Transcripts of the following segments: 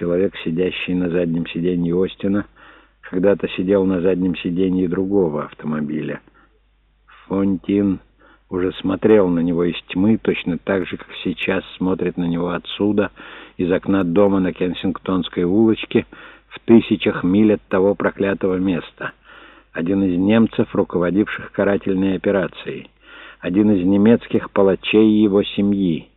Человек, сидящий на заднем сиденье Остина, когда-то сидел на заднем сиденье другого автомобиля. Фонтин уже смотрел на него из тьмы, точно так же, как сейчас смотрит на него отсюда, из окна дома на Кенсингтонской улочке, в тысячах миль от того проклятого места. Один из немцев, руководивших карательной операцией. Один из немецких палачей его семьи.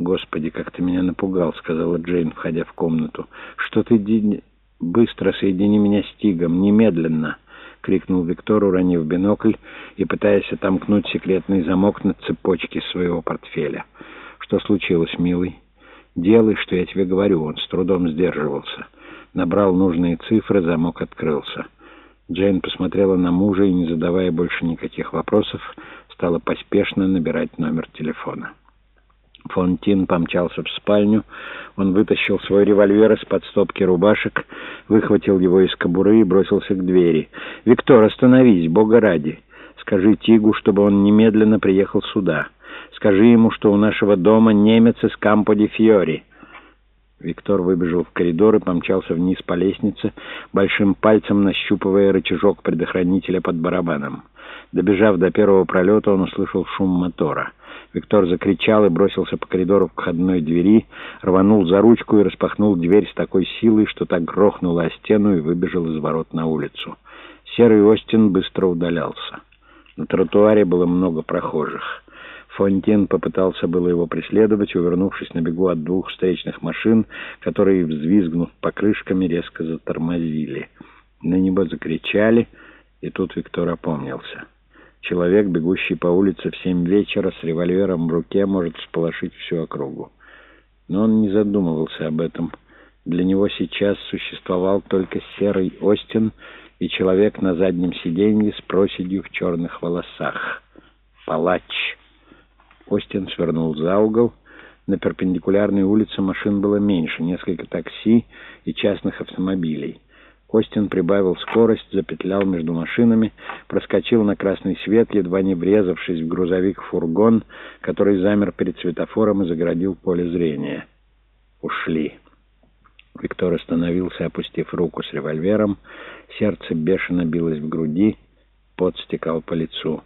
«Господи, как ты меня напугал», — сказала Джейн, входя в комнату. «Что ты... Быстро соедини меня с Тигом, немедленно!» — крикнул Виктор, уронив бинокль и пытаясь отомкнуть секретный замок на цепочке своего портфеля. «Что случилось, милый?» «Делай, что я тебе говорю». Он с трудом сдерживался. Набрал нужные цифры, замок открылся. Джейн посмотрела на мужа и, не задавая больше никаких вопросов, стала поспешно набирать номер телефона. Фонтин помчался в спальню. Он вытащил свой револьвер из-под стопки рубашек, выхватил его из кобуры и бросился к двери. «Виктор, остановись, бога ради! Скажи Тигу, чтобы он немедленно приехал сюда. Скажи ему, что у нашего дома немец из Кампо-де-Фьори». Виктор выбежал в коридор и помчался вниз по лестнице, большим пальцем нащупывая рычажок предохранителя под барабаном. Добежав до первого пролета, он услышал шум мотора — Виктор закричал и бросился по коридору к входной двери, рванул за ручку и распахнул дверь с такой силой, что так грохнуло о стену и выбежал из ворот на улицу. Серый Остин быстро удалялся. На тротуаре было много прохожих. Фонтин попытался было его преследовать, увернувшись на бегу от двух встречных машин, которые, взвизгнув покрышками, резко затормозили. На него закричали, и тут Виктор опомнился. Человек, бегущий по улице в семь вечера с револьвером в руке, может сполошить всю округу. Но он не задумывался об этом. Для него сейчас существовал только серый Остин и человек на заднем сиденье с проседью в черных волосах. Палач. Остин свернул за угол. На перпендикулярной улице машин было меньше, несколько такси и частных автомобилей. Костин прибавил скорость, запетлял между машинами, проскочил на красный свет, едва не врезавшись в грузовик-фургон, который замер перед светофором и загородил поле зрения. Ушли. Виктор остановился, опустив руку с револьвером. Сердце бешено билось в груди, пот стекал по лицу.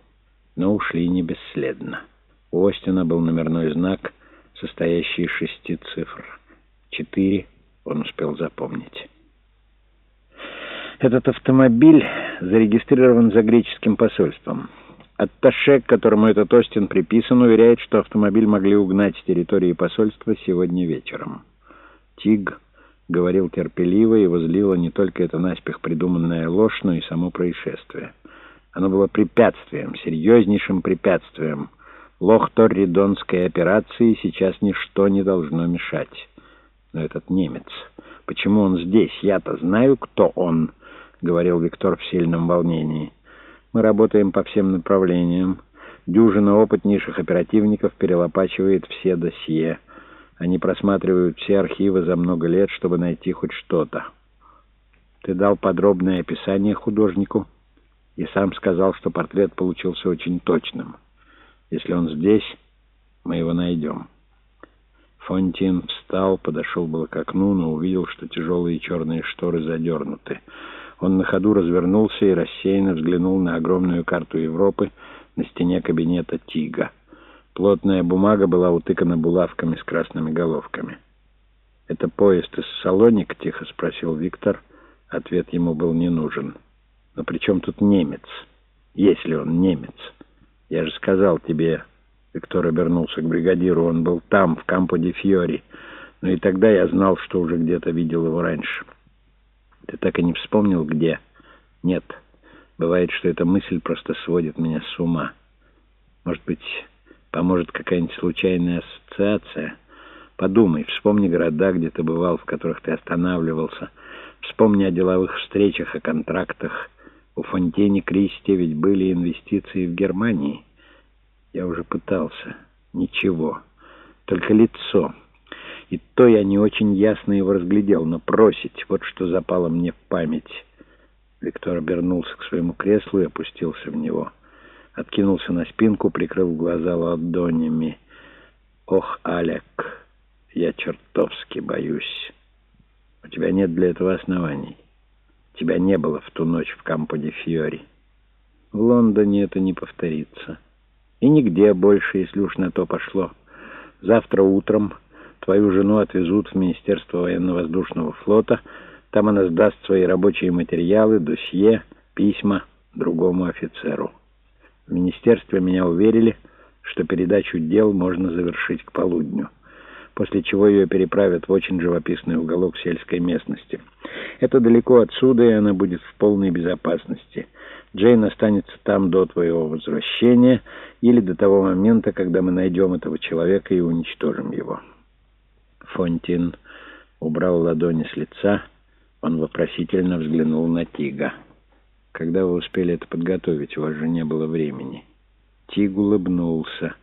Но ушли не бесследно. У Остина был номерной знак, состоящий из шести цифр. Четыре он успел запомнить. Этот автомобиль зарегистрирован за греческим посольством. Атташе, которому этот Остин приписан, уверяет, что автомобиль могли угнать с территории посольства сегодня вечером. Тиг говорил терпеливо, и возлила не только эта наспех придуманная ложь, но и само происшествие. Оно было препятствием, серьезнейшим препятствием. Лох-Торридонской операции сейчас ничто не должно мешать. Но этот немец... Почему он здесь? Я-то знаю, кто он говорил Виктор в сильном волнении. «Мы работаем по всем направлениям. Дюжина опытнейших оперативников перелопачивает все досье. Они просматривают все архивы за много лет, чтобы найти хоть что-то. Ты дал подробное описание художнику и сам сказал, что портрет получился очень точным. Если он здесь, мы его найдем». Фонтин встал, подошел было к окну, но увидел, что тяжелые черные шторы задернуты. Он на ходу развернулся и рассеянно взглянул на огромную карту Европы на стене кабинета Тига. Плотная бумага была утыкана булавками с красными головками. «Это поезд из Салоника?» — тихо спросил Виктор. Ответ ему был не нужен. «Но при чем тут немец? Если он немец? Я же сказал тебе...» Виктор обернулся к бригадиру. «Он был там, в Кампо-де-Фьори. Но и тогда я знал, что уже где-то видел его раньше». Ты так и не вспомнил, где? Нет. Бывает, что эта мысль просто сводит меня с ума. Может быть, поможет какая-нибудь случайная ассоциация? Подумай, вспомни города, где ты бывал, в которых ты останавливался. Вспомни о деловых встречах, о контрактах. У Фонтени Кристи ведь были инвестиции в Германии. Я уже пытался. Ничего. Только лицо и то я не очень ясно его разглядел, но просить — вот что запало мне в память. Виктор обернулся к своему креслу и опустился в него. Откинулся на спинку, прикрыл глаза ладонями. «Ох, Алек, я чертовски боюсь». тебя нет для этого оснований. Тебя не было в ту ночь в Кампо-де-Фьори. В Лондоне это не повторится. И нигде больше, если уж на то пошло. Завтра утром твою жену отвезут в Министерство военно-воздушного флота. Там она сдаст свои рабочие материалы, досье, письма другому офицеру. В министерстве меня уверили, что передачу дел можно завершить к полудню, после чего ее переправят в очень живописный уголок сельской местности. Это далеко отсюда, и она будет в полной безопасности. Джейн останется там до твоего возвращения или до того момента, когда мы найдем этого человека и уничтожим его. Фонтин убрал ладони с лица. Он вопросительно взглянул на Тига. Когда вы успели это подготовить? У вас же не было времени. Тиг улыбнулся,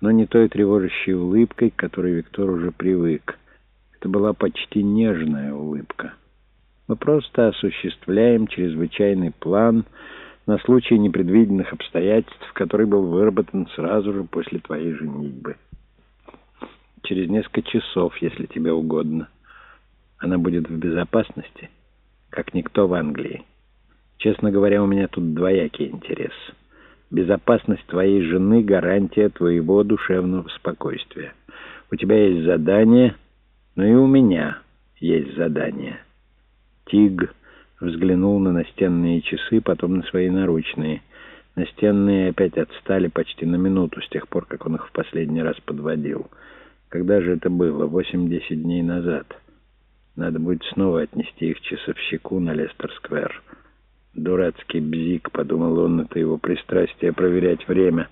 но не той тревожащей улыбкой, к которой Виктор уже привык. Это была почти нежная улыбка. Мы просто осуществляем чрезвычайный план на случай непредвиденных обстоятельств, который был выработан сразу же после твоей женитьбы. Через несколько часов, если тебе угодно. Она будет в безопасности, как никто в Англии. Честно говоря, у меня тут двоякий интерес. Безопасность твоей жены — гарантия твоего душевного спокойствия. У тебя есть задание, но и у меня есть задание. Тиг взглянул на настенные часы, потом на свои наручные. Настенные опять отстали почти на минуту с тех пор, как он их в последний раз подводил. Когда же это было? Восемь-десять дней назад. Надо будет снова отнести их часовщику на Лестер-сквер. Дурацкий бзик, подумал он, это его пристрастие проверять время.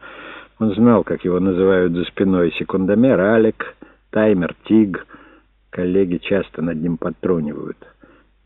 Он знал, как его называют за спиной. Секундомер Алек, таймер Тиг. Коллеги часто над ним подтрунивают.